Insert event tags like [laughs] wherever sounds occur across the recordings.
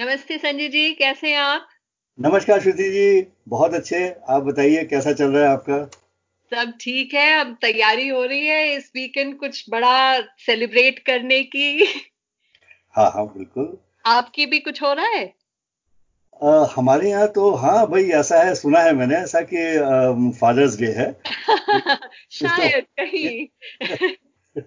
नमस्ते संजय जी कैसे हैं आप? नमस्कार श्रुति जी बहुत अच्छे। आप बताइए कैसा चल रहा है आपका? सब ठीक है अब तैयारी हो रही है इस वीकेंड कुछ बड़ा सेलिब्रेट करने की। हाँ हाँ बिल्कुल। आपकी भी कुछ हो रहा है? आ, हमारे यहाँ तो हाँ भाई ऐसा है सुना है मैंने ऐसा कि फादर्स डे है। [laughs] शायद कहीं। [laughs]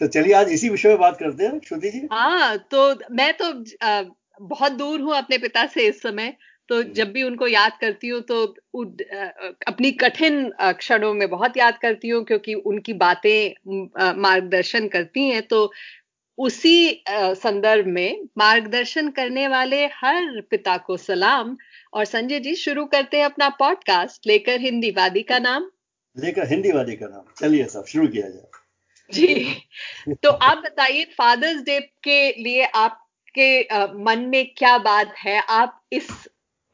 तो चलिए आज इसी विषय में बात करते हैं श्रुति जी। हाँ तो मैं तो आ, बहुत दूर हूँ अपने पिता से इस समय तो। जब भी उनको याद करती हूँ तो अपनी कठिन क्षणों में बहुत याद करती हूँ क्योंकि उनकी बातें मार्गदर्शन करती हैं। तो उसी संदर्भ में मार्गदर्शन करने वाले हर पिता को सलाम। और संजय जी शुरू करते हैं अपना पॉडकास्ट लेकर हिंदी वादी का नाम। लेकर हिंदी वादी का नाम। चलिए सब शुरू किया जाए। जी। तो आप बताइए फादर्स डे के लिए आपके मन में क्या बात है आप इस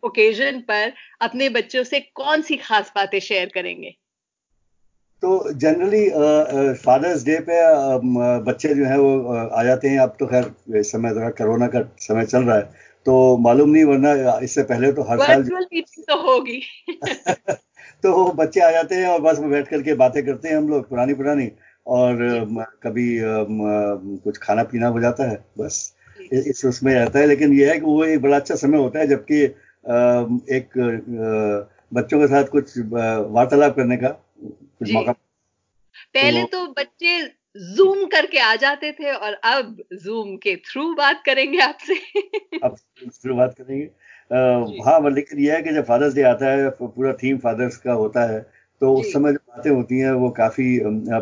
ओकेजन पर अपने बच्चों से कौन सी खास बातें शेयर करेंगे? तो जनरली फादर्स डे पे uh, बच्चे जो है वो आ जाते हैं। अब तो खैर समय थोड़ा कोरोना का समय चल रहा है। तो मालूम नहीं वरना इससे पहले तो हर साल तो होगी। [laughs] तो बच्चे आ जाते हैं और बस बैठ करके बातें करते हैं हम लोग पुरानी पुरानी और कभी कुछ खाना पीना हो जाता है बस। इस उसमें रहता है लेकिन यह है कि वो एक बड़ा अच्छा समय होता है जबकि एक बच्चों के साथ कुछ वार्तालाप करने का कुछ मौका पहले तो, तो बच्चे जूम करके आ जाते थे और अब जूम के थ्रू बात करेंगे आपसे। अब थ्रू बात करेंगे। हाँ लेकिन यह है कि जब फादर्स डे आता है पूरा थीम फादर्स का होता है तो उस समय जो बातें होती हैं वो काफ़ी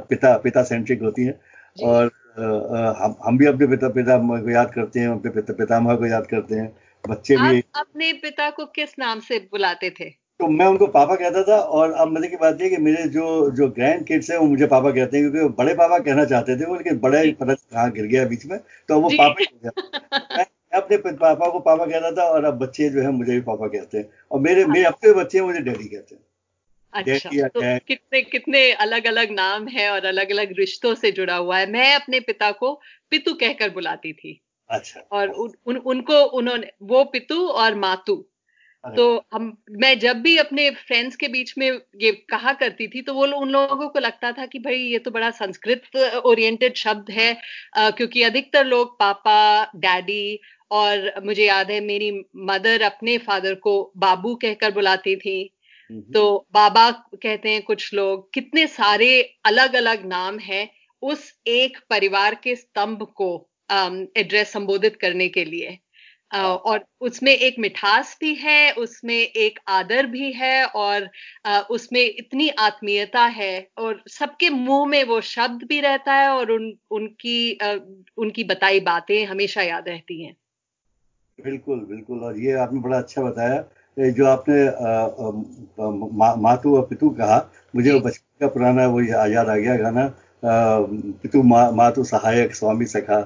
पिता पिता सेंट्रिक होती हैं और हम हम भी अपने पिता पिता को याद करते हैं अपने पिता पितामह को याद करते हैं। बच्चे भी अपने पिता को किस नाम से बुलाते थे? तो मैं उनको पापा कहता था और अब मज़े की बात यह कि मेरे जो जो ग्रैंड किड्स हैं वो मुझे पापा कहते हैं क्योंकि बड़े पापा कहना चाहते थे वो लेकिन बड़े पता कहाँ गिर गया बीच में तो वो पापा ही हो गया [laughs] मैं अपने पापा को पापा कहता था और अब बच्चे जो है मुझे भी पापा कहते हैं। और मेरे मेरे अपने बच्चे मुझे डैडी कहते हैं। अच्छा तो कितने कितने अलग अलग नाम है और अलग अलग रिश्तों से जुड़ा हुआ है। मैं अपने पिता को पितु कहकर बुलाती थी। अच्छा और उन, उन, उनको उन्होंने वो पितु और मातु। तो हम मैं जब भी अपने फ्रेंड्स के बीच में ये कहा करती थी तो वो उन लोगों को लगता था कि भाई ये तो बड़ा संस्कृत ओरिएंटेड शब्द है। आ, क्योंकि अधिकतर लोग पापा डैडी और मुझे याद है मेरी मदर अपने फादर को बाबू कहकर बुलाती थी। तो बाबा कहते हैं कुछ लोग कितने सारे अलग अलग नाम हैं उस एक परिवार के स्तंभ को एड्रेस संबोधित करने के लिए। और उसमें एक मिठास भी है उसमें एक आदर भी है और उसमें इतनी आत्मीयता है और सबके मुँह में वो शब्द भी रहता है और उन उनकी उनकी बताई बातें हमेशा याद रहती हैं। बिल्कुल बिल्कुल। और ये आपने बड़ा अच्छा बताया जो आपने मातु और पितु कहा मुझे बचपन का पुराना वो याद आ गया गाना पितु मा, मातु सहायक स्वामी सखा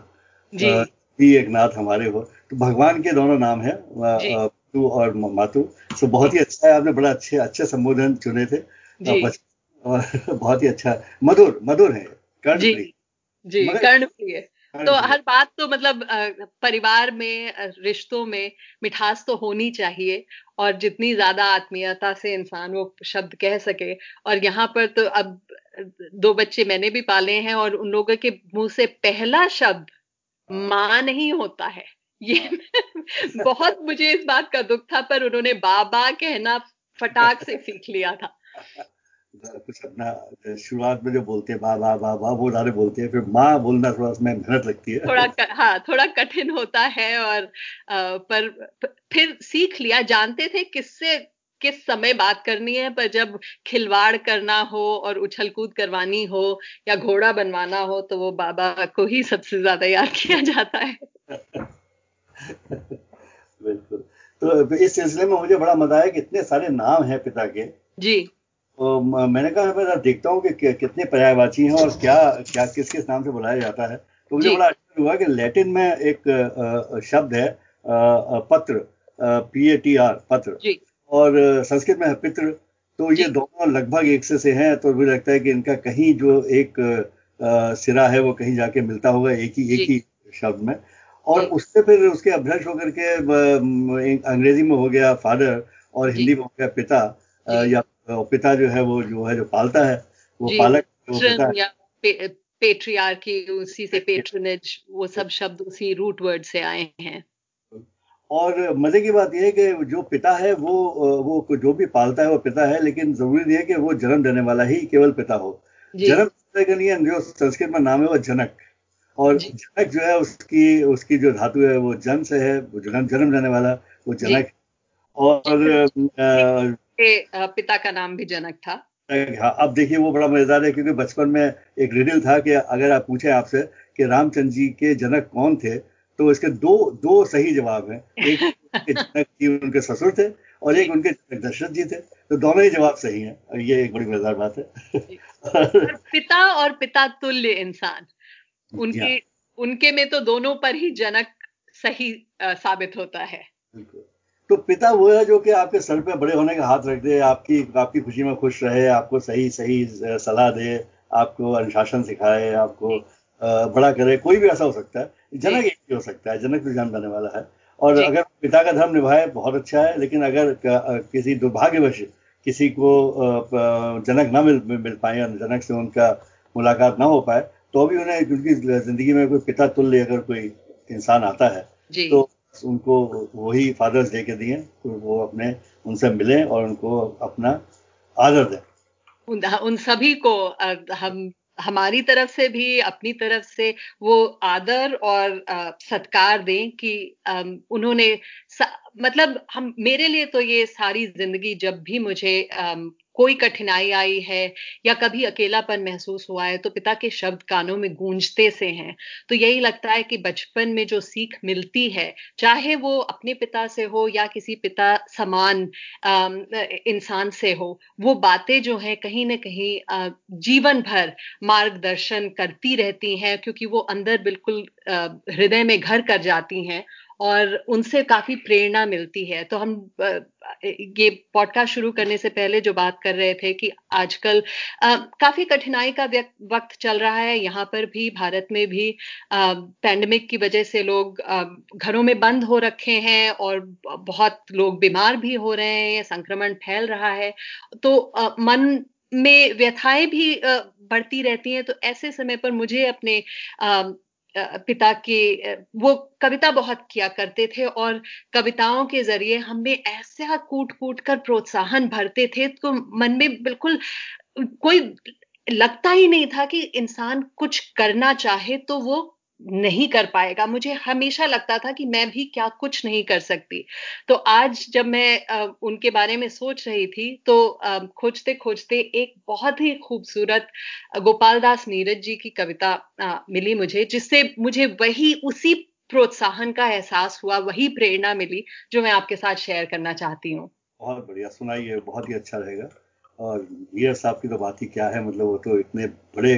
ही एक नाथ हमारे हो। तो भगवान के दोनों नाम है पितु और मातु। सो बहुत ही अच्छा है आपने बड़ा अच्छे अच्छे संबोधन चुने थे। और [laughs] बहुत ही अच्छा मधुर मधुर है कर्ण जी। कर्ण प्रिय तो हर बात तो मतलब परिवार में रिश्तों में मिठास तो होनी चाहिए और जितनी ज़्यादा आत्मीयता से इंसान वो शब्द कह सके। और यहाँ पर तो अब दो बच्चे मैंने भी पाले हैं और उन लोगों के मुँह से पहला शब्द माँ नहीं होता है। ये हाँ। [laughs] बहुत मुझे इस बात का दुख था पर उन्होंने बाबा कहना फटाक से सीख लिया था। कुछ अपना शुरुआत में जो बोलते हैं वाह वाह वाह वाह वो सारे बोलते हैं फिर माँ बोलना थोड़ा उसमें मेहनत लगती है। थोड़ा हाँ थोड़ा कठिन होता है और आ, पर फिर सीख लिया जानते थे किससे किस समय बात करनी है पर जब खिलवाड़ करना हो और उछल कूद करवानी हो या घोड़ा बनवाना हो तो वो बाबा को ही सबसे ज़्यादा याद किया जाता है। बिल्कुल। तो इस सिलसिले में मुझे बड़ा मज़ा आया कि इतने सारे नाम हैं पिता के। जी। तो मैंने कहा मैं देखता हूँ कि कितने पर्यायवाची हैं और क्या क्या किस किस नाम से बुलाया जाता है। तो मुझे बड़ा अच्छा हुआ कि लैटिन में एक शब्द है पत्र पी ए टी आर पत्र। और संस्कृत में है पित्र तो ये दोनों लगभग एक से से हैं तो मुझे लगता है कि इनका कहीं जो एक सिरा है वो कहीं जाके मिलता होगा एक ही एक ही शब्द में। और उससे फिर उसके अभ्यक्ष होकर के अंग्रेज़ी में हो गया फादर और हिंदी में हो गया पिता या पिता जो है वो जो है जो पालता है वो पालक वो या पेट्रियार की उसी से पेट्रनेज वो सब शब्द उसी रूट वर्ड से आए हैं। और मज़े की बात यह है कि जो पिता है वो वो जो भी पालता है वो पिता है लेकिन ज़रूरी नहीं है कि वो जन्म देने वाला ही केवल पिता हो। जन्म के लिए जो संस्कृत में नाम है वो जनक। और जनक जो है उसकी उसकी जो धातु है वो जन से है वो जन्म जन्म देने वाला वो जनक और पिता का नाम भी जनक था। हाँ अब देखिए वो बड़ा मज़ेदार है क्योंकि बचपन में एक रिडल था कि अगर आप पूछे आपसे कि रामचंद्र जी के जनक कौन थे तो इसके दो दो सही जवाब हैं। एक [laughs] उनके जनक जी उनके ससुर थे और एक उनके दशरथ जी थे। तो दोनों ही जवाब सही हैं। और ये एक बड़ी मज़ेदार बात है। पिता और पिता तुल्य इंसान उनके उनके में तो दोनों पर ही जनक सही साबित होता है। तो पिता वो है जो कि आपके सर पे बड़े होने का हाथ रख दे आपकी आपकी खुशी में खुश रहे आपको सही सही सलाह दे आपको अनुशासन सिखाए आपको बड़ा करे कोई भी ऐसा हो सकता है। जनक एक ही हो सकता है जनक तो जान बने वाला है। और अगर पिता का धर्म निभाए बहुत अच्छा है लेकिन अगर किसी दुर्भाग्यवश किसी को जनक ना मिल मिल पाए और जनक से उनका मुलाकात ना हो पाए तो भी उन्हें उनकी ज़िंदगी में कोई पिता तुल्य अगर कोई इंसान आता है तो उनको वही फादर्स डे के दिए तो वो अपने उनसे मिले और उनको अपना आदर दें। उन, उन सभी को हम हमारी तरफ़ से भी अपनी तरफ़ से वो आदर और सत्कार दें कि उन्होंने मतलब हम मेरे लिए तो ये सारी ज़िंदगी जब भी मुझे कोई कठिनाई आई है या कभी अकेलापन महसूस हुआ है तो पिता के शब्द कानों में गूंजते से हैं। तो यही लगता है कि बचपन में जो सीख मिलती है, चाहे वो अपने पिता से हो या किसी पिता समान इंसान से हो, वो बातें जो हैं कहीं ना कहीं जीवन भर मार्गदर्शन करती रहती हैं, क्योंकि वो अंदर बिल्कुल हृदय में घर कर जाती हैं। और उनसे काफ़ी प्रेरणा मिलती है। तो हम ये पॉडकास्ट शुरू करने से पहले जो बात कर रहे थे कि आजकल काफ़ी कठिनाई का वक्त चल रहा है। यहाँ पर भी, भारत में भी पैंडमिक की वजह से लोग घरों में बंद हो रखे हैं और बहुत लोग बीमार भी हो रहे हैं संक्रमण फैल रहा है। तो मन में व्यथाएँ भी बढ़ती रहती हैं। तो ऐसे समय पर मुझे अपने पिता के वो कविता बहुत किया करते थे और कविताओं के ज़रिए हमें ऐसा कूट कूट कर प्रोत्साहन भरते थे तो मन में बिल्कुल कोई लगता ही नहीं था कि इंसान कुछ करना चाहे तो वो नहीं कर पाएगा। मुझे हमेशा लगता था कि मैं भी क्या कुछ नहीं कर सकती। तो आज जब मैं उनके बारे में सोच रही थी तो खोजते खोजते एक बहुत ही खूबसूरत गोपाल दास नीरज जी की कविता मिली मुझे, जिससे मुझे वही उसी प्रोत्साहन का एहसास हुआ, वही प्रेरणा मिली, जो मैं आपके साथ शेयर करना चाहती हूँ। बहुत बढ़िया। सुनाइए, बहुत ही अच्छा रहेगा। और मीर साहब की तो बात ही क्या है मतलब वो तो इतने बड़े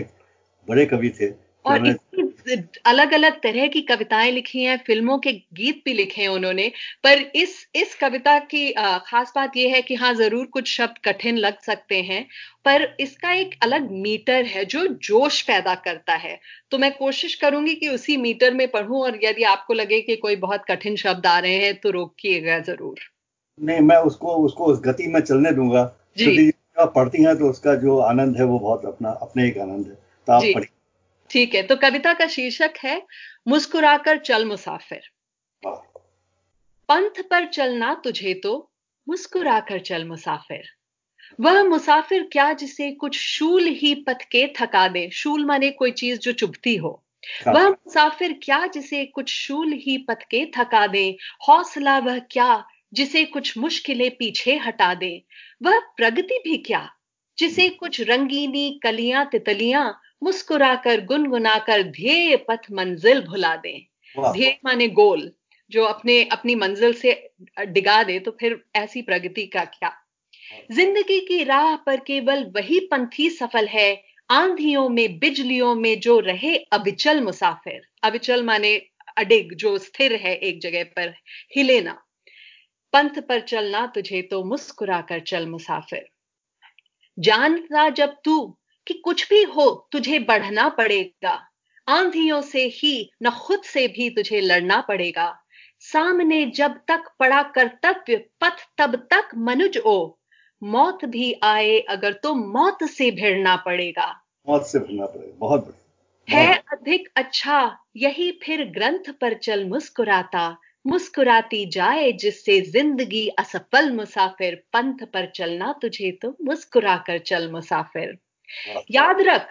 बड़े कवि थे। और इतनी अलग अलग तरह की कविताएँ लिखी हैं फ़िल्मों के गीत भी लिखे हैं उन्होंने पर इस इस कविता की खास बात यह है कि हाँ ज़रूर कुछ शब्द कठिन लग सकते हैं पर इसका एक अलग मीटर है जो जोश पैदा करता है। तो मैं कोशिश करूँगी कि उसी मीटर में पढ़ूं और यदि आपको लगे कि कोई बहुत कठिन शब्द आ रहे हैं तो रोकिएगा ज़रूर। नहीं मैं उसको उसको उस गति में चलने दूँगा। जी। पढ़ती हैं तो उसका जो आनंद है वो बहुत अपना अपने एक आनंद है। तो आप पढ़िए। ठीक है तो कविता का शीर्षक है मुस्कुराकर चल मुसाफिर। पंथ पर चलना तुझे तो मुस्कुराकर चल मुसाफिर। वह मुसाफिर क्या जिसे कुछ शूल ही पथ के थका दे शूल माने कोई चीज़ जो चुभती हो। हाँ। वह मुसाफिर क्या जिसे कुछ शूल ही पथ के थका दे हौसला वह क्या जिसे कुछ मुश्किलें पीछे हटा दे। वह प्रगति भी क्या जिसे कुछ रंगीनी कलियाँ तितलियाँ मुस्कुराकर गुनगुनाकर ध्येय पथ मंजिल भुला दें। ध्येय माने गोल जो अपने अपनी मंजिल से डिगा दे तो फिर ऐसी प्रगति का क्या? ज़िंदगी की राह पर केवल वही पंथी सफल है आंधियों में बिजलियों में जो रहे अविचल मुसाफिर। अविचल माने अडिग जो स्थिर है एक जगह पर हिले ना। पंथ पर चलना तुझे तो मुस्कुरा कर चल मुसाफिर। जानता जब तू कि कुछ भी हो तुझे बढ़ना पड़ेगा। आंधियों से ही न खुद से भी तुझे लड़ना पड़ेगा। सामने जब तक पड़ा कर्तव्य पथ तब तक मनुज ओ। मौत भी आए अगर तो मौत से भिड़ना पड़ेगा। मौत से भिड़ना पड़ेगा बहुत है अधिक अच्छा यही फिर ग्रंथ पर चल मुस्कुराता। मुस्कुराती जाए जिससे ज़िंदगी असफल मुसाफिर। पंथ पर चलना तुझे तो मुस्कुरा कर चल मुसाफिर। याद रख,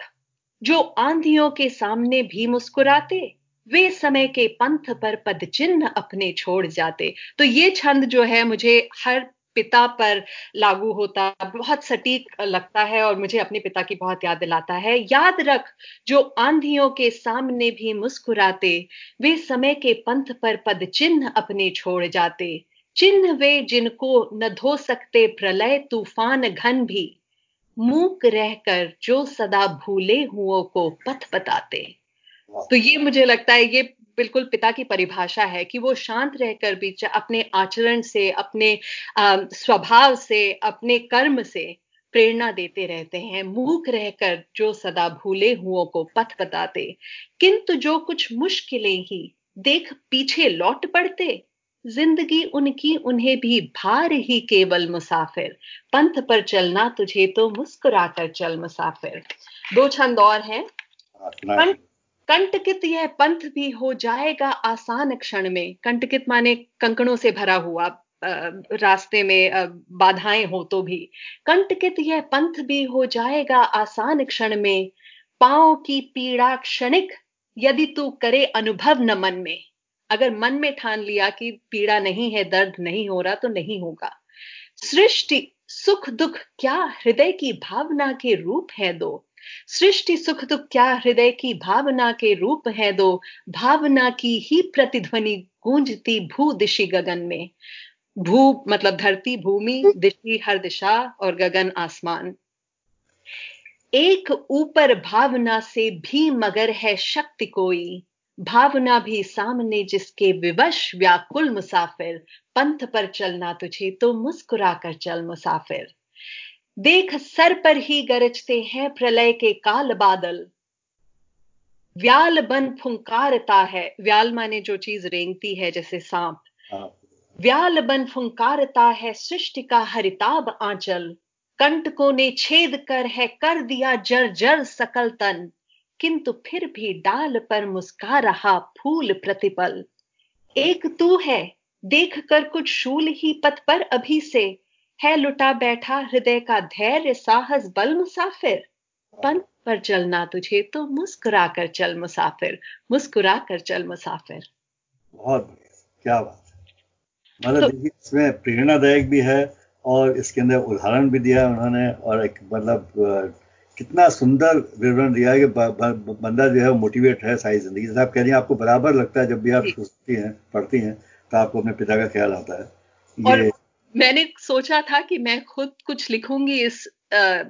जो आंधियों के सामने भी मुस्कुराते, वे समय के पंथ पर पद चिन्ह अपने छोड़ जाते। तो ये छंद जो है, मुझे हर पिता पर लागू होता, बहुत सटीक लगता है और मुझे अपने पिता की बहुत याद दिलाता है। याद रख, जो आंधियों के सामने भी मुस्कुराते, वे समय के पंथ पर पद चिन्ह अपने छोड़ जाते। चिन्ह वे जिनको न धो सकते, प्रलय, तूफ़ान, घन भी। मूक रहकर जो सदा भूले हुओं को पथ बताते। तो ये मुझे लगता है ये बिल्कुल पिता की परिभाषा है कि वो शांत रहकर भी अपने आचरण से अपने स्वभाव से अपने कर्म से प्रेरणा देते रहते हैं। मूक रहकर जो सदा भूले हुओं को पथ बताते। किंतु जो कुछ मुश्किलें ही देख पीछे लौट पड़ते ज़िंदगी उनकी उन्हें भी भार ही केवल मुसाफिर। पंथ पर चलना तुझे तो मुस्कुराकर चल मुसाफिर। दो छंद और हैं। कंटकित यह पंथ भी हो जाएगा आसान क्षण में। कंटकित माने कंकड़ों से भरा हुआ रास्ते में बाधाएँ हो तो भी। कंटकित यह पंथ भी हो जाएगा आसान क्षण में। पाओ की पीड़ा क्षणिक यदि तू करे अनुभव न मन में। अगर मन में ठान लिया कि पीड़ा नहीं है, दर्द नहीं हो रहा तो नहीं होगा। सृष्टि, सुख, दुख क्या हृदय की भावना के रूप है दो? सृष्टि, सुख, दुख क्या हृदय की भावना के रूप है दो? भावना की ही प्रतिध्वनि गूंजती भू दिशी गगन में। भू मतलब धरती, भूमि, दिशी, हर दिशा और गगन आसमान। एक ऊपर भावना से भी मगर है शक्ति कोई। भावना भी सामने जिसके विवश व्याकुल मुसाफिर पंथ पर चलना तुझे तो मुस्कुरा कर चल मुसाफिर। देख सर पर ही गरजते हैं प्रलय के काल बादल। व्याल बन फुंकारता है व्याल माने जो चीज़ रेंगती है जैसे सांप। हाँ। व्याल बन फुंकारता है सृष्टि का हरिताब आंचल। कंटकों ने छेद कर है कर दिया जर जर सकल तन। किंतु फिर भी डाल पर मुस्का रहा फूल प्रतिपल। एक तू है देख कर कुछ शूल ही पथ पर अभी से। है लुटा बैठा हृदय का धैर्य साहस बल मुसाफिर। पंथ पर चलना तुझे तो मुस्कुरा कर चल मुसाफिर मुस्कुरा कर चल मुसाफिर। बहुत क्या बात है। मतलब तो, इसमें प्रेरणादायक भी है और इसके अंदर उदाहरण भी दिया उन्होंने और एक मतलब कितना सुंदर विवरण दिया है कि बंदा जो है मोटिवेट है सारी ज़िंदगी जैसे आप कह रही हैं आपको बराबर लगता है जब भी आप सोचती हैं पढ़ती हैं तो आपको अपने पिता का ख्याल आता है। ये मैंने सोचा था कि मैं खुद कुछ लिखूँगी इस आ,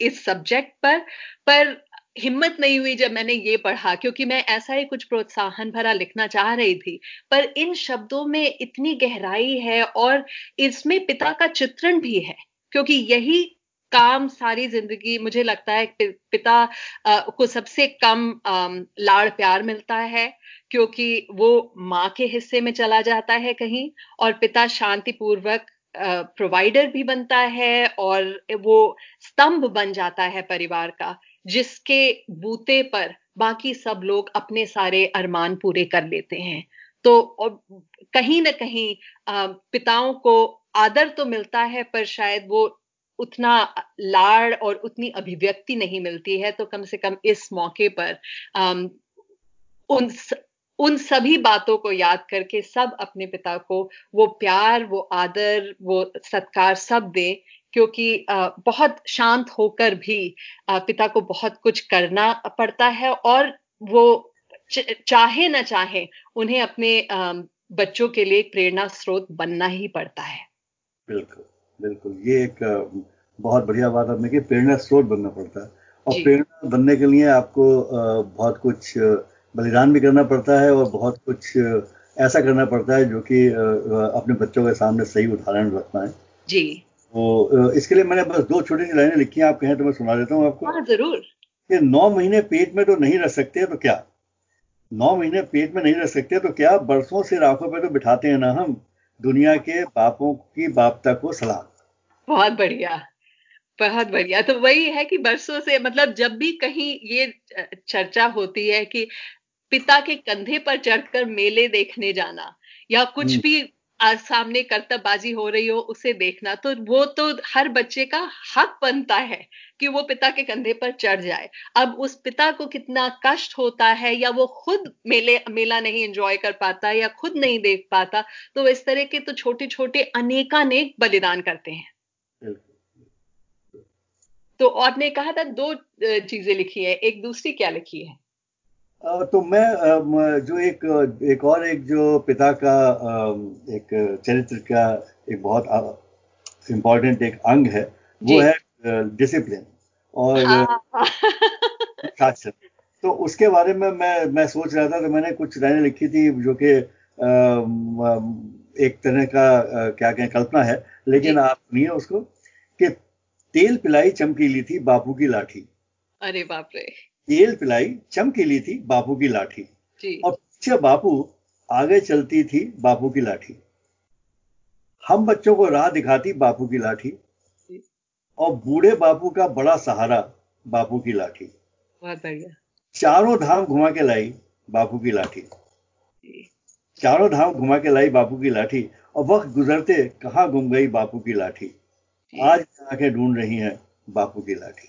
इस सब्जेक्ट पर पर हिम्मत नहीं हुई जब मैंने ये पढ़ा क्योंकि मैं ऐसा ही कुछ प्रोत्साहन भरा लिखना चाह रही थी। पर इन शब्दों में इतनी गहराई है और इसमें पिता का चित्रण भी है क्योंकि यही काम सारी ज़िंदगी मुझे लगता है पिता आ, को सबसे कम आ, लाड़ प्यार मिलता है क्योंकि वो माँ के हिस्से में चला जाता है कहीं और पिता शांतिपूर्वक प्रोवाइडर भी बनता है और वो स्तंभ बन जाता है परिवार का जिसके बूते पर बाकी सब लोग अपने सारे अरमान पूरे कर लेते हैं। तो कहीं ना कहीं पिताओं को आदर तो मिलता है पर शायद वो उतना लाड़ और उतनी अभिव्यक्ति नहीं मिलती है तो कम से कम इस मौके पर उन उन सभी बातों को याद करके सब अपने पिता को वो प्यार, वो आदर, वो सत्कार सब दे, क्योंकि बहुत शांत होकर भी पिता को बहुत कुछ करना पड़ता है और वो चाहे ना चाहे उन्हें अपने बच्चों के लिए प्रेरणा स्रोत बनना ही पड़ता है। बिल्कुल। बिल्कुल ये एक बहुत बढ़िया बात आपने की प्रेरणा स्रोत बनना पड़ता है। और प्रेरणा बनने के लिए आपको बहुत कुछ बलिदान भी करना पड़ता है और बहुत कुछ ऐसा करना पड़ता है जो कि अपने बच्चों के सामने सही उदाहरण रखना है। जी। तो इसके लिए मैंने बस दो छोटी सी लाइनें लिखी हैं आप कहें तो मैं सुना देता हूँ आपको। हाँ, ज़रूर। कि नौ महीने पेट में तो नहीं रह सकते तो क्या? नौ महीने पेट में नहीं रह सकते तो क्या? बरसों से राखों पे तो बिठाते हैं ना हम। दुनिया के बापों की बापता को सलाम बहुत बढ़िया बहुत बढ़िया तो वही है कि बरसों से मतलब जब भी कहीं ये चर्चा होती है कि पिता के कंधे पर चढ़कर मेले देखने जाना या कुछ हम्म। भी सामने कर्तव्यबाजी हो रही हो उसे देखना। तो वो तो हर बच्चे का हक बनता है कि वो पिता के कंधे पर चढ़ जाए। अब उस पिता को कितना कष्ट होता है या वो खुद मेले मेला नहीं एंजॉय कर पाता या खुद नहीं देख पाता तो इस तरह के तो छोटे छोटे अनेकानेक बलिदान करते हैं। तो आपने कहा था दो चीज़ें लिखी है एक दूसरी क्या लिखी है? तो मैं जो एक एक और एक जो पिता का एक चरित्र का एक बहुत इम्पोर्टेंट एक अंग है वो है डिसिप्लिन और शासन। [laughs] तो उसके बारे में मैं मैं सोच रहा था तो मैंने कुछ लाइनें लिखी थी जो कि एक तरह का क्या कहें कल्पना है। लेकिन आप सुनिए उसको कि तेल पिलाई चमकीली थी बापू की लाठी। अरे बाप रे। तेल पिलाई चमकीली थी बापू की लाठी। और पीछे बापू आगे चलती थी बापू की लाठी। हम बच्चों को राह दिखाती बापू की लाठी। और बूढ़े बापू का बड़ा सहारा बापू की लाठी। चारों धाम घुमा के लाई बापू की लाठी। चारों धाम घुमा के लाई बापू की लाठी। और वक्त गुजरते कहा गुम गई बापू की लाठी। आज आँखें ढूंढ रही हैं बापू की लाठी।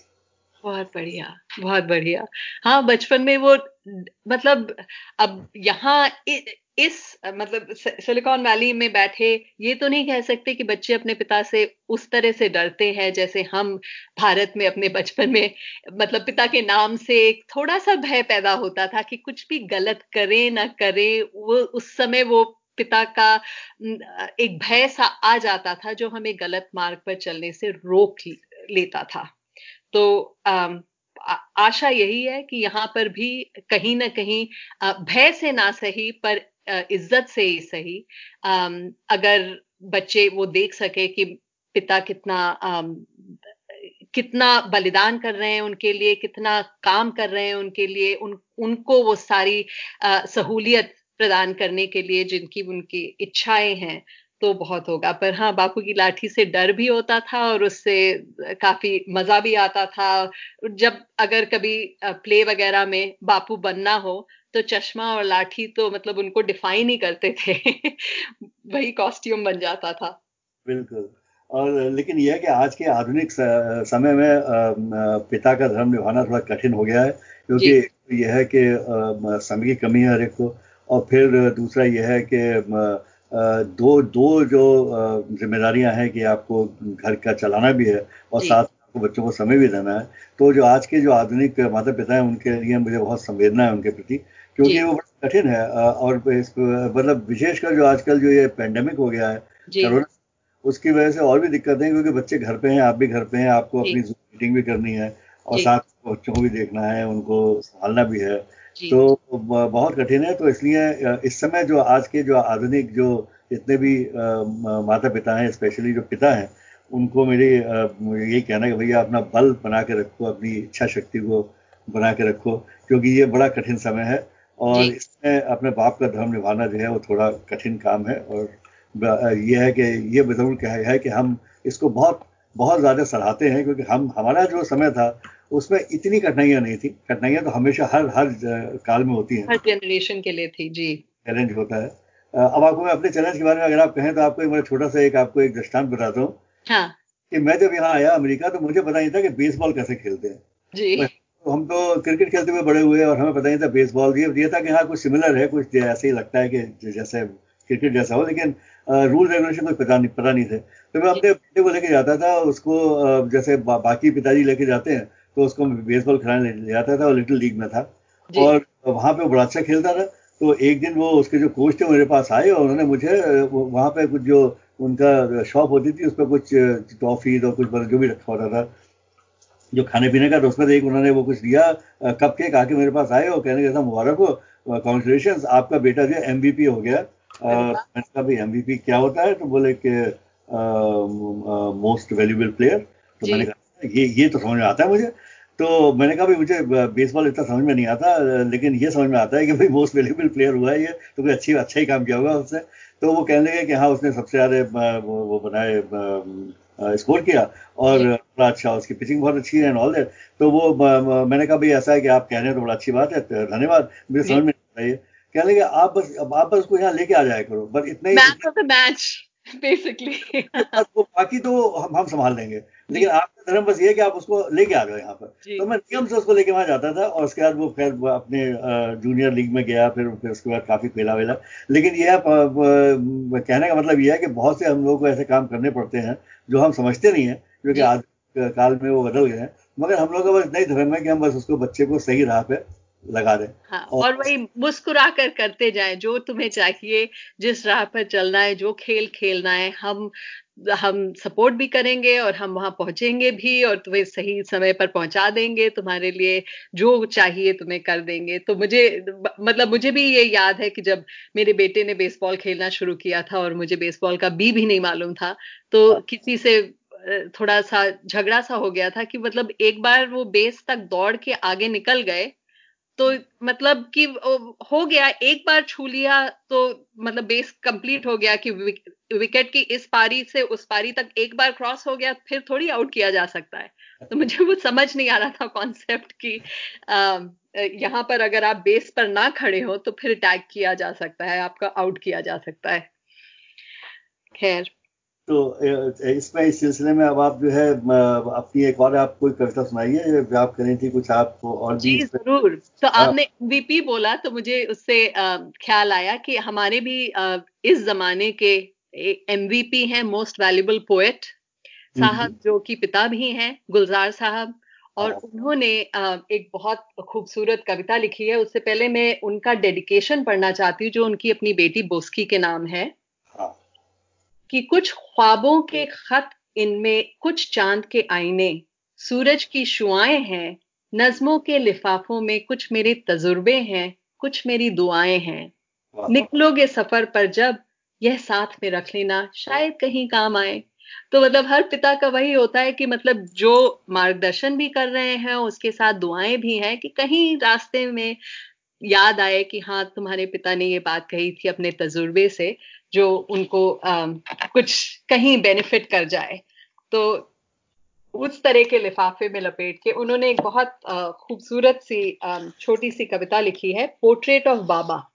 बहुत बढ़िया बहुत बढ़िया। हाँ बचपन में वो मतलब अब यहाँ इस मतलब सिलिकॉन वैली में बैठे ये तो नहीं कह सकते कि बच्चे अपने पिता से उस तरह से डरते हैं जैसे हम भारत में अपने बचपन में मतलब पिता के नाम से एक थोड़ा सा भय पैदा होता था कि कुछ भी गलत करें, ना करें, वो उस समय वो पिता का एक भय सा आ जाता था जो हमें गलत मार्ग पर चलने से रोक लेता था। तो आशा यही है कि यहाँ पर भी कहीं ना कहीं भय से ना सही, पर इज़्ज़त से ही सही। अगर बच्चे वो देख सके कि पिता कितना कितना बलिदान कर रहे हैं उनके लिए, कितना काम कर रहे हैं उनके लिए, उन, उनको वो सारी सहूलियत प्रदान करने के लिए जिनकी उनकी इच्छाएँ हैं तो बहुत होगा। पर हाँ बापू की लाठी से डर भी होता था और उससे काफ़ी मज़ा भी आता था। जब अगर कभी प्ले वगैरह में बापू बनना हो तो चश्मा और लाठी तो मतलब उनको डिफाइन ही करते थे। [laughs] वही कॉस्ट्यूम बन जाता था। बिल्कुल। और लेकिन यह कि आज के आधुनिक समय में पिता का धर्म निभाना थोड़ा कठिन हो गया है क्योंकि यह है कि समय की कमी है हर एक को। और फिर दूसरा यह है कि दो दो जो जिम्मेदारियाँ हैं कि आपको घर का चलाना भी है और साथ आपको बच्चों को समय भी देना है तो जो आज के जो आधुनिक माता पिता हैं उनके लिए मुझे बहुत संवेदना है उनके प्रति क्योंकि वो बड़ा कठिन है और मतलब विशेषकर जो आजकल जो ये पेंडेमिक हो गया है कोरोना उसकी वजह से और भी दिक्कतें हैं क्योंकि बच्चे घर पे हैं आप भी घर पे हैं आपको अपनी मीटिंग भी करनी है और साथ बच्चों को भी देखना है उनको संभालना भी है तो बहुत कठिन है तो इसलिए इस समय जो आज के जो आधुनिक जो जितने भी माता पिता हैं स्पेशली जो पिता हैं उनको मेरे यही कहना है कि भैया अपना बल बना के रखो अपनी इच्छा शक्ति को बना के रखो क्योंकि ये बड़ा कठिन समय है और इसमें अपने बाप का धर्म निभाना जो है वो थोड़ा कठिन काम है और ये है कि ये ज़रूर क्या है कि हम इसको बहुत बहुत ज़्यादा सराहते हैं क्योंकि हम हमारा जो समय था उसमें इतनी कठिनाइयाँ नहीं थी। कठिनाइयाँ तो हमेशा हर हर काल में होती हैं। हर जनरेशन के लिए थी जी। चैलेंज होता है। अब आपको मैं अपने चैलेंज के बारे में अगर आप कहें तो आपको एक छोटा सा एक आपको एक दृष्टांत बताता हूँ। हाँ। कि मैं जब यहाँ आया अमेरिका तो मुझे पता नहीं था कि बेसबॉल कैसे खेलते हैं। जी। तो हम तो क्रिकेट खेलते हुए बड़े हुए और हमें पता नहीं था बेसबॉल ये ये था कि हाँ कुछ सिमिलर है कुछ ऐसे ही लगता है कि जैसे क्रिकेट जैसा हो लेकिन रूल रेगुलेशन कोई पता नहीं पता नहीं थे। तो मैं अपने बेटे को लेके जाता था उसको जैसे बा, बाकी पिताजी लेके जाते हैं तो उसको बेसबॉल खिलाने ले जाता था और लिटिल लीग में था। और वहाँ पे वो बड़ा अच्छा खेलता था। तो एक दिन वो उसके जो कोच थे मेरे पास आए और उन्होंने मुझे वहाँ पे कुछ जो उनका शॉप होती थी उस पर कुछ टॉफी और कुछ जो भी रखा होता था जो खाने पीने का तो उसमें एक उन्होंने वो कुछ दिया कप केक आके मेरे पास आए और कहने का मुबारक हो कॉन्ग्रेचुलेशन आपका बेटा जो एम हो गया। मैंने भी एम क्या होता है? तो बोले कि मोस्ट वैल्यूबल प्लेयर तो मैंने कहा ये ये तो समझ में आता है मुझे। तो मैंने कहा भाई मुझे बेसबॉल इतना समझ में नहीं आता लेकिन ये समझ में आता है कि भाई मोस्ट वैल्यूबल प्लेयर हुआ है ये। तो कोई अच्छी अच्छा ही काम किया होगा उससे तो वो कहने लगे कि हाँ उसने सबसे ज़्यादा वो बनाए स्कोर किया और बड़ा अच्छा उसकी पिचिंग बहुत अच्छी है एंड ऑल दैट तो वो मैंने कहा भाई ऐसा है कि आप कह रहे हैं तो बड़ा अच्छी बात है तो धन्यवाद मुझे समझ में नहीं आता ये। कहने लगे आप बस आप बस उसको यहाँ लेके आ जाया करो बस इतना ही मैच [laughs] बेसिकली बाकी तो हम हम संभाल लेंगे। लेकिन आपका धर्म बस ये कि आप उसको लेके आ जाओ यहाँ पर। तो मैं नियम से उसको लेके वहाँ जाता था और उसके बाद वो खैर अपने जूनियर लीग में गया फिर फिर उसके बाद काफ़ी खेला वेला। लेकिन यह कहने का मतलब यह है कि बहुत से हम लोगों को ऐसे काम करने पड़ते हैं जो हम समझते नहीं है क्योंकि आज काल में वो बदल गए हैं। मगर हम लोग का बस इतना ही धर्म है कि हम बस उसको बच्चे को सही राह पे लगा दें हाँ, और, और वही मुस्कुरा कर करते जाए जो तुम्हें चाहिए जिस राह पर चलना है जो खेल खेलना है हम हम सपोर्ट भी करेंगे और हम वहाँ पहुँचेंगे भी और तुम्हें सही समय पर पहुँचा देंगे तुम्हारे लिए जो चाहिए तुम्हें कर देंगे तो मुझे मतलब मुझे भी ये याद है कि जब मेरे बेटे ने बेसबॉल खेलना शुरू किया था और मुझे बेसबॉल का बी भी नहीं मालूम था तो हाँ। किसी से थोड़ा सा झगड़ा सा हो गया था कि मतलब एक बार वो बेस तक दौड़ के आगे निकल गए तो मतलब कि हो गया, एक बार छू लिया तो मतलब बेस कंप्लीट हो गया कि विकेट की इस पारी से उस पारी तक एक बार क्रॉस हो गया, फिर थोड़ी आउट किया जा सकता है। तो मुझे वो समझ नहीं आ रहा था कॉन्सेप्ट की यहाँ पर अगर आप बेस पर ना खड़े हो तो फिर टैग किया जा सकता है, आपका आउट किया जा सकता है। खैर। तो इसमें इस सिलसिले में अब आप जो है अपनी एक और आप कोई कविता सुनाइए आप करें थी कुछ आप और भी ज़रूर तो। आपने एमवीपी बोला तो मुझे उससे ख्याल आया कि हमारे भी इस जमाने के एमवीपी हैं मोस्ट वैल्यूबल पोएट साहब जो कि पिता भी हैं गुलजार साहब और हाँ। उन्होंने एक बहुत खूबसूरत कविता लिखी है उससे पहले मैं उनका डेडिकेशन पढ़ना चाहती हूँ जो उनकी अपनी बेटी बोस्की के नाम है कि कुछ ख्वाबों के खत इनमें कुछ चाँद के आईने सूरज की शुआएँ हैं नज्मों के लिफाफों में कुछ मेरे तजुर्बे हैं कुछ मेरी दुआएँ हैं। निकलोगे सफ़र पर जब यह साथ में रख लेना शायद कहीं काम आए। तो मतलब हर पिता का वही होता है कि मतलब जो मार्गदर्शन भी कर रहे हैं उसके साथ दुआएँ भी हैं कि कहीं रास्ते में याद आए कि हाँ तुम्हारे पिता ने ये बात कही थी अपने तजुर्बे से। जो उनको आ, कुछ कहीं बेनिफिट कर जाए। तो उस तरह के लिफाफे में लपेट के उन्होंने एक बहुत खूबसूरत सी छोटी सी कविता लिखी है पोर्ट्रेट ऑफ़ बाबा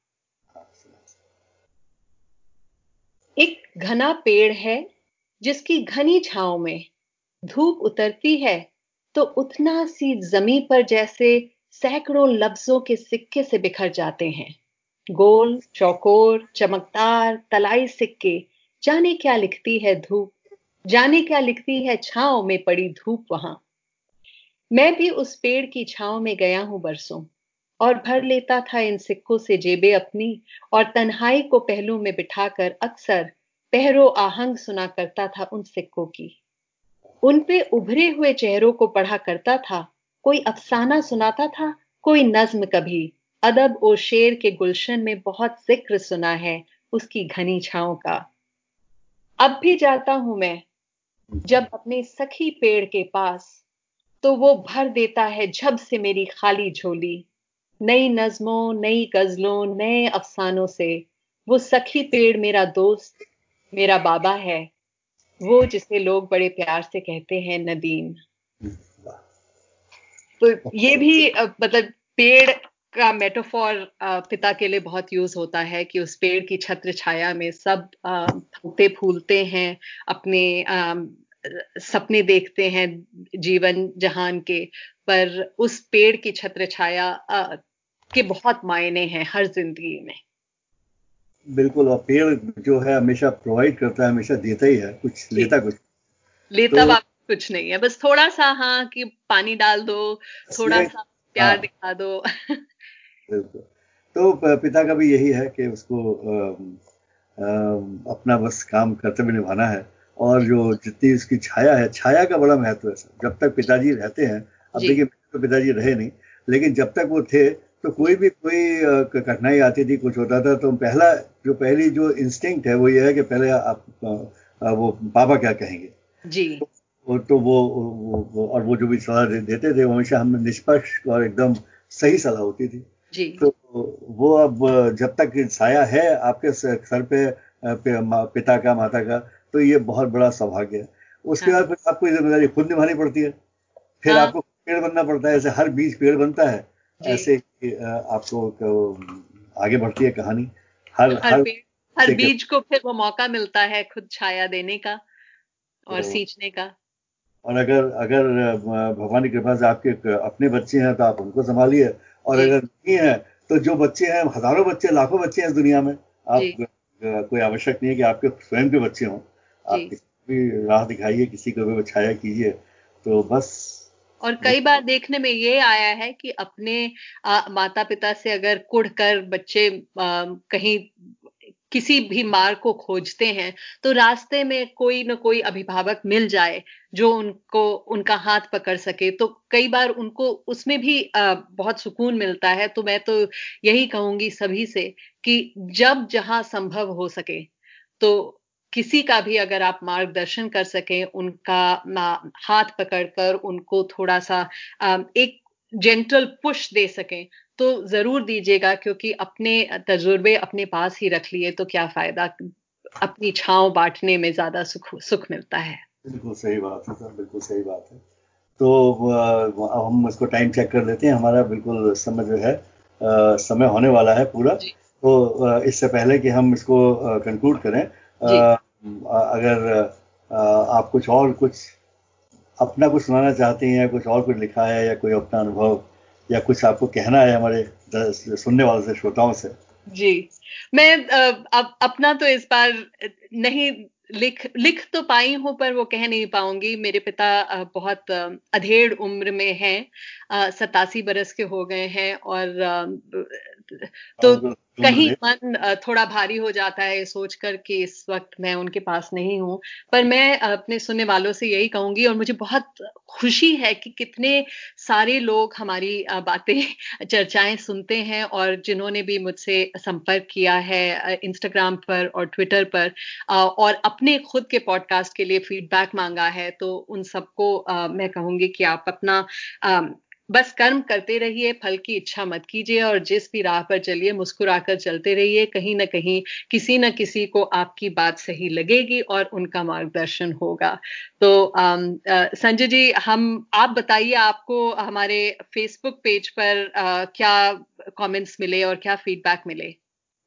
एक घना पेड़ है जिसकी घनी छाव में धूप उतरती है तो उतना सी जमी पर जैसे सैकड़ों लफ्जों के सिक्के से बिखर जाते हैं। गोल, चौकोर, चमकदार, तलाई सिक्के। जाने क्या लिखती है धूप? जाने क्या लिखती है छाव में पड़ी धूप वहाँ? मैं भी उस पेड़ की छाव में गया हूँ बरसों, और भर लेता था इन सिक्कों से जेबे अपनी, और तन्हाई को पहलू में बिठाकर अक्सर पहरो आहंग सुना करता था उन सिक्कों की। उन पे उभरे हुए चेहरों को पढ़ा करता था, कोई अफसाना सुनाता था, कोई नज्म कभी। अदब और शेर के गुलशन में बहुत ज़िक्र सुना है उसकी घनी छाओ का। अब भी जाता हूँ मैं, जब अपने सखी पेड़ के पास तो वो भर देता है झब से मेरी खाली झोली। नई नज्मों, नई गजलों, नए अफसानों से, वो सखी पेड़ मेरा दोस्त, मेरा बाबा है, वो जिसे लोग बड़े प्यार से कहते हैं नदीम। तो ये भी मतलब पेड़ का मेटाफॉर पिता के लिए बहुत यूज़ होता है कि उस पेड़ की छत्र छाया में सब फूलते फूलते हैं अपने सपने देखते हैं जीवन जहान के पर उस पेड़ की छत्र छाया के बहुत मायने हैं हर ज़िंदगी में। बिल्कुल और पेड़ जो है हमेशा प्रोवाइड करता है हमेशा देता ही है कुछ लेता कुछ। लेता तो, कुछ नहीं है बस थोड़ा सा हाँ कि पानी डाल दो थोड़ा सा प्यार हाँ, दिखा दो। [laughs] तो पिता का भी यही है कि उसको अपना बस काम कर्तव्य निभाना है और जो जितनी उसकी छाया है छाया का बड़ा महत्व है जब तक पिताजी रहते हैं अब देखिए तो पिताजी रहे नहीं लेकिन जब तक वो थे तो कोई भी कोई कठिनाई आती थी कुछ होता था तो पहला जो पहली जो इंस्टिंक्ट है वो ये है कि पहले आप वो पापा क्या कहेंगे? जी। तो वो तो वो, वो और वो जो भी सलाह देते थे हमेशा हम निष्पक्ष और एकदम सही सलाह होती थी। जी। तो वो अब जब तक साया है आपके सर पे, पे पिता का माता का तो ये बहुत बड़ा सौभाग्य है। उसके हाँ। बाद फिर आपको ज़िम्मेदारी खुद निभानी पड़ती है। फिर हाँ। आपको पेड़ बनना पड़ता है ऐसे हर बीज पेड़ बनता है। ऐसे आपको आगे बढ़ती है कहानी। हर हर, हर, हर बीज को फिर वो मौका मिलता है खुद छाया देने का और तो, सींचने का। और अगर अगर भगवान की कृपा से आपके अपने बच्चे हैं तो आप उनको संभालिए। और अगर नहीं है तो जो बच्चे हैं हज़ारों बच्चे लाखों बच्चे हैं इस दुनिया में आप कोई आवश्यक नहीं है कि आपके स्वयं के बच्चे हों। आप किसी भी राह दिखाइए किसी को भी बछाया कीजिए तो बस और कई बार देखने में ये आया है कि अपने आ, माता पिता से अगर कुड़ कर बच्चे आ, कहीं किसी भी मार्ग को खोजते हैं तो रास्ते में कोई ना कोई अभिभावक मिल जाए जो उनको, उनका हाथ पकड़ सके। तो कई बार उनको, उसमें भी बहुत सुकून मिलता है। तो मैं तो यही कहूँगी सभी से कि जब जहाँ संभव हो सके तो किसी का भी अगर आप मार्गदर्शन कर सकें, उनका हाथ पकड़कर उनको थोड़ा सा एक जेंटल पुश दे सकें तो ज़रूर दीजिएगा क्योंकि अपने तजुर्बे अपने पास ही रख लिए तो क्या फ़ायदा। अपनी छाव बांटने में ज़्यादा सुख सुख मिलता है। बिल्कुल सही बात है सर बिल्कुल सही बात है। तो अब हम इसको टाइम चेक कर लेते हैं। हमारा बिल्कुल समय जो है आ, समय होने वाला है पूरा। तो इससे पहले कि हम इसको कंक्लूड करें आ, अगर आप कुछ और कुछ अपना कुछ सुनाना चाहते हैं या कुछ और कुछ लिखा है या कोई अपना अनुभव या कुछ आपको कहना है हमारे सुनने वालों से श्रोताओं से? जी। मैं अब अपना तो इस बार नहीं लिख लिख तो पाई हूँ पर वो कह नहीं पाऊँगी। मेरे पिता बहुत अधेड़ उम्र में हैं। सतासी बरस के हो गए हैं और तो कहीं मन थोड़ा भारी हो जाता है सोचकर कि इस वक्त मैं उनके पास नहीं हूँ। पर मैं अपने सुनने वालों से यही कहूँगी और मुझे बहुत खुशी है कि कितने सारे लोग हमारी बातें चर्चाएँ सुनते हैं और जिन्होंने भी मुझसे संपर्क किया है इंस्टाग्राम पर और ट्विटर पर और अपने खुद के पॉडकास्ट के लिए फीडबैक मांगा है। तो उन सबको मैं कहूँगी कि आप अपना बस कर्म करते रहिए फल की इच्छा मत कीजिए और जिस भी राह पर चलिए मुस्कुराकर चलते रहिए। कहीं ना कहीं किसी ना किसी को आपकी बात सही लगेगी और उनका मार्गदर्शन होगा। तो संजय जी हम आप बताइए आपको हमारे फेसबुक पेज पर आ, क्या कमेंट्स मिले और क्या फीडबैक मिले?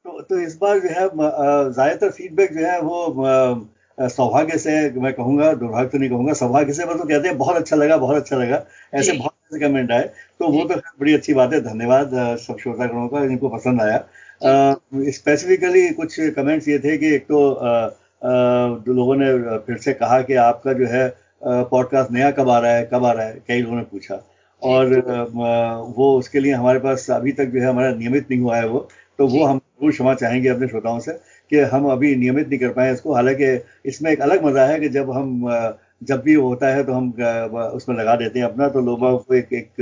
तो, तो इस बार जो है ज़्यादातर फीडबैक जो है वो सौभाग्य से मैं कहूँगा दुर्भाग्य तो नहीं कहूँगा सौभाग्य से मतलब कहते हैं बहुत अच्छा लगा बहुत अच्छा लगा। ऐसे बहुत कमेंट आए। तो वो तो बड़ी अच्छी बात है। धन्यवाद सब श्रोतागणों का इनको पसंद आया। स्पेसिफिकली कुछ कमेंट्स ये थे कि एक तो लोगों ने फिर से कहा कि आपका जो है पॉडकास्ट नया कब आ रहा है कब आ रहा है कई लोगों ने पूछा और वो उसके लिए हमारे पास अभी तक जो है हमारा नियमित नहीं हुआ है वो। तो वो हम ज़रूर क्षमा चाहेंगे अपने श्रोताओं से कि हम अभी नियमित नहीं कर पाए इसको। हालाँकि इसमें एक अलग मज़ा है कि जब हम जब भी होता है तो हम उसमें लगा देते हैं अपना तो लोगों को एक एक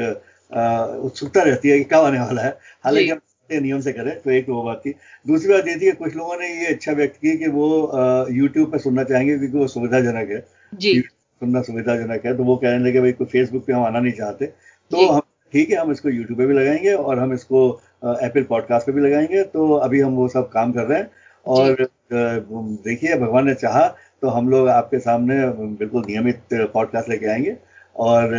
उत्सुकता रहती है कि कब आने वाला है। हालाँकि हम नियम से करें तो एक वो बात थी दूसरी बात ये थी कि कुछ लोगों ने ये इच्छा व्यक्त की कि वो यूट्यूब पे सुनना चाहेंगे क्योंकि वो सुविधाजनक है। जी। सुनना सुविधाजनक है तो वो कहने लगे भाई कोई फेसबुक पे हम आना नहीं चाहते। तो हम ठीक है हम इसको यूट्यूब पे भी लगाएँगे और हम इसको एप्पल पॉडकास्ट पे भी लगाएँगे। तो अभी हम वो सब काम कर रहे हैं। और देखिए भगवान ने चाहा तो हम लोग आपके सामने बिल्कुल नियमित पॉडकास्ट लेके आएँगे। और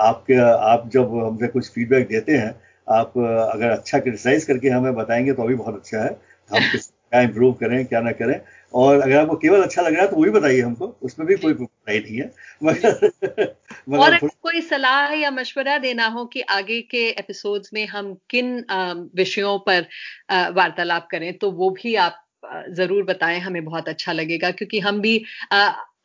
आपके आप जब हमसे कुछ फीडबैक देते हैं आप अगर अच्छा क्रिटिसाइज करके हमें बताएँगे तो अभी बहुत अच्छा है। हम [laughs] क्या इम्प्रूव करें क्या ना करें। और अगर आपको केवल अच्छा लग रहा है तो वो भी बताइए हमको उसमें भी कोई बुराई नहीं है। [laughs] मगर और अगर कोई सलाह या मशवरा देना हो कि आगे के एपिसोड्स में हम किन विषयों पर वार्तालाप करें तो वो भी आप ज़रूर बताएँ, हमें बहुत अच्छा लगेगा, क्योंकि हम भी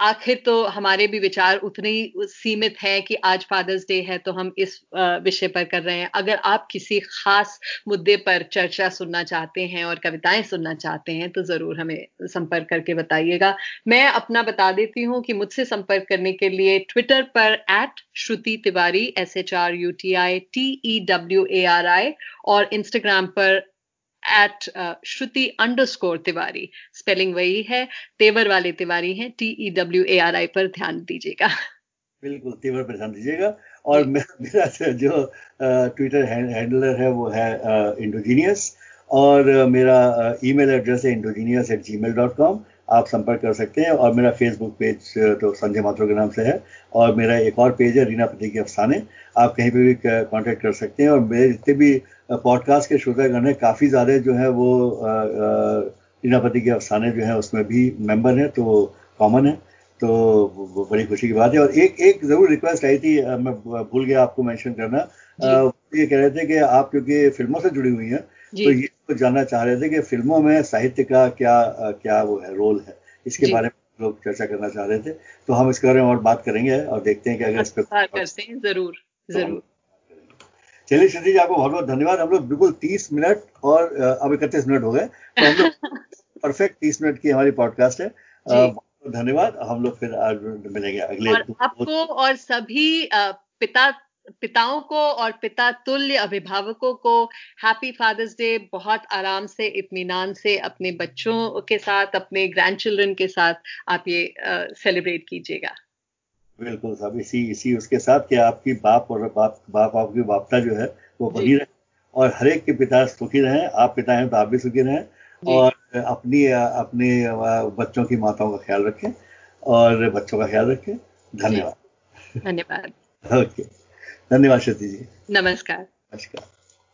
आखिर तो हमारे भी विचार उतने ही सीमित हैं कि आज फादर्स डे है तो हम इस विषय पर कर रहे हैं। अगर आप किसी खास मुद्दे पर चर्चा सुनना चाहते हैं और कविताएँ सुनना चाहते हैं तो ज़रूर हमें संपर्क करके बताइएगा। मैं अपना बता देती हूँ कि मुझसे संपर्क करने के लिए ट्विटर पर at Shruti Tiwari S H R U T I T E W A R I और इंस्टाग्राम पर at Shruti underscore Tiwari spelling वही है तेवर वाले तिवारी हैं T E W A R I पर ध्यान दीजिएगा। बिल्कुल तेवर पर ध्यान दीजिएगा। और मेरा जो ट्विटर हैंडलर है वो है इंडोजीनियस और मेरा ईमेल एड्रेस है indogenius at Gmail dot com आप संपर्क कर सकते हैं। और मेरा फेसबुक पेज तो संजय माथुर के नाम से है। और मेरा एक और पेज है रीना पति के अफसाने। आप कहीं पर भी कॉन्टैक्ट कर सकते हैं। और मेरे जितने भी पॉडकास्ट के श्रोतागण हैं। काफ़ी ज़्यादा जो है वो रीना के अफसाने जो है उसमें भी मेंबर हैं तो कॉमन है। तो बड़ी खुशी की बात है। और एक एक ज़रूर रिक्वेस्ट आई थी मैं भूल गया आपको मेंशन करना। ये कह रहे थे कि आप क्योंकि फ़िल्मों से जुड़ी हुई हैं तो ये तो जानना चाह रहे थे कि फ़िल्मों में साहित्य का क्या क्या वो है रोल है। इसके बारे में लोग चर्चा करना चाह रहे थे। तो हम इसके बारे में और बात करेंगे और देखते हैं कि अगर इस पर हाँ, करते हैं। ज़रूर ज़रूर। चलिए श्रुति जी आपको बहुत बहुत धन्यवाद। हम लोग बिल्कुल तीस मिनट और अब इकतीस मिनट हो गए। तो हम लोग [laughs] परफेक्ट तीस मिनट की हमारी पॉडकास्ट है। धन्यवाद। हम लोग फिर आज मिलेंगे अगले और आपको और सभी पिता पिताओं को और पिता तुल्य अभिभावकों को हैप्पी फादर्स डे बहुत आराम से इत्मीनान से अपने बच्चों के साथ अपने ग्रैंड चिल्ड्रन के साथ आप ये सेलिब्रेट कीजिएगा। बिल्कुल साहब इसी इसी उसके साथ कि आपकी बाप और बाप बाप आपकी बापता जो है वो बनी रहे और हर एक के पिता सुखी रहें आप पिता हैं तो आप भी सुखी रहें और अपनी अपने बच्चों की माताओं का ख्याल रखें और बच्चों का ख्याल रखें। धन्यवाद। धन्यवाद। [laughs] ओके। धन्यवाद श्रुति जी। नमस्कार। नमस्कार।